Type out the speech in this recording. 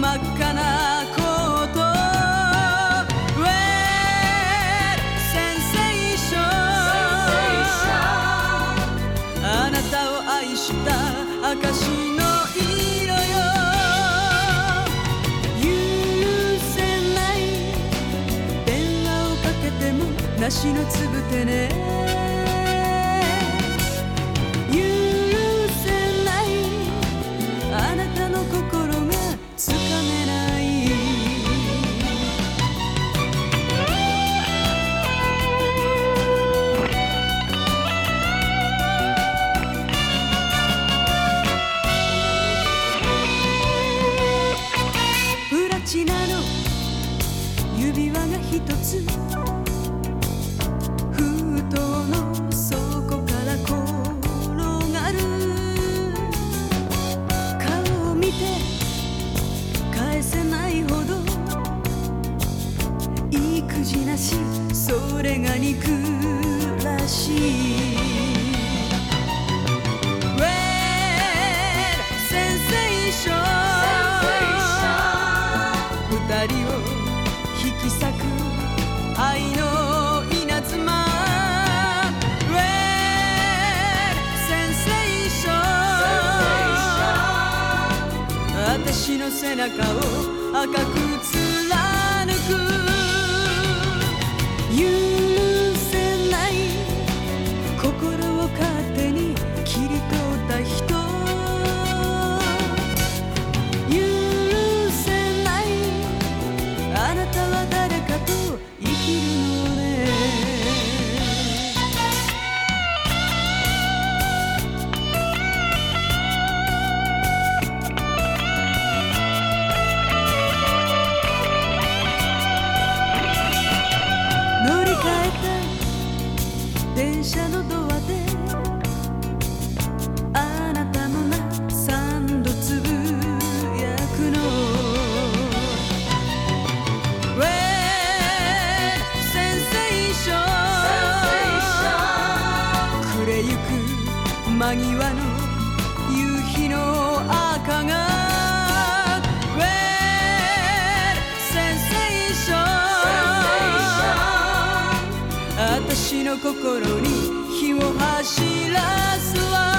こと Well センセーションあなたを愛した証の色よ。許せない。電話をかけても梨のつぶてね。背中を赤く貫く。電車のドアであなたの名三度つぶやくの。ンセーション暮れゆく間際の夕日の赤が私の心に火を走らすわ